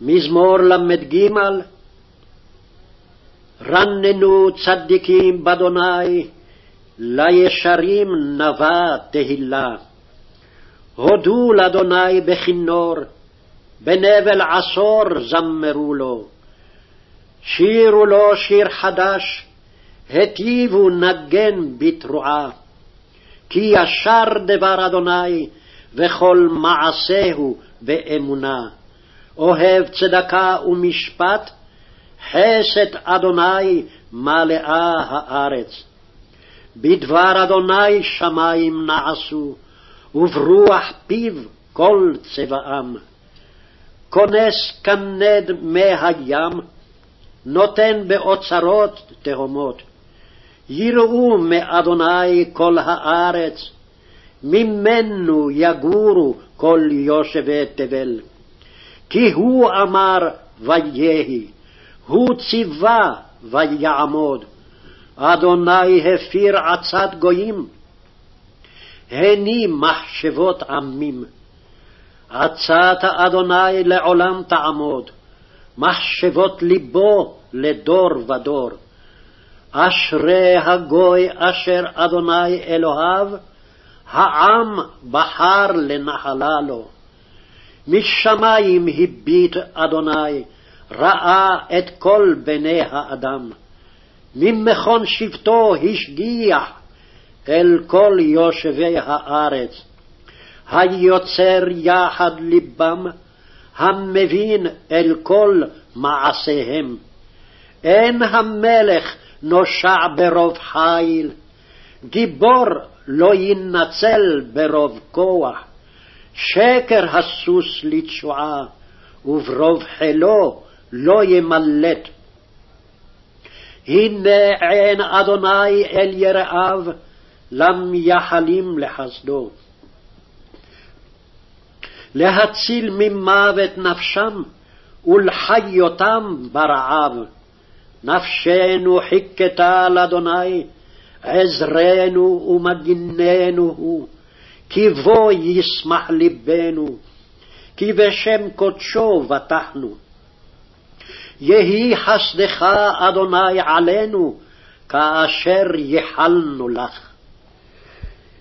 מזמור ל"ג רננו צדיקים באדוני, לישרים נבע תהילה. הודו לאדוני בכינור, בנבל עשור זמרו לו. שירו לו שיר חדש, היטיבו נגן בתרועה. כי ישר דבר אדוני, וכל מעשהו באמונה. אוהב צדקה ומשפט, חסד אדוני מלאה הארץ. בדבר אדוני שמים נעשו, וברוח פיו כל צבאם. כונס כנד מי הים, נותן באוצרות תהומות. יראו מאדוני כל הארץ, ממנו יגורו כל יושבי תבל. כי הוא אמר ויהי, הוא ציווה ויעמוד. אדוני הפיר עצת גויים, הני מחשבות עמים. עצת אדוני לעולם תעמוד, מחשבות ליבו לדור ודור. אשרי הגוי אשר אדוני אלוהיו, העם בחר לנחלה לו. משמים הביט אדוני, ראה את כל בני האדם. ממכון שבטו השגיח אל כל יושבי הארץ. היוצר יחד לבם, המבין אל כל מעשיהם. אין המלך נושע ברוב חיל, גיבור לא ינצל ברוב כוח. שקר הסוס לתשועה, וברוב חילו לא ימלט. הנה עין אדוני אל יראיו, למייחלים לחסדו. להציל ממוות נפשם, ולחיותם ברעב. נפשנו חיכתה לאדוני, עזרנו ומגיננו הוא. כי בו ישמח לבנו, כי בשם קודשו בטחנו. יהי חסדך, אדוני, עלינו, כאשר ייחלנו לך.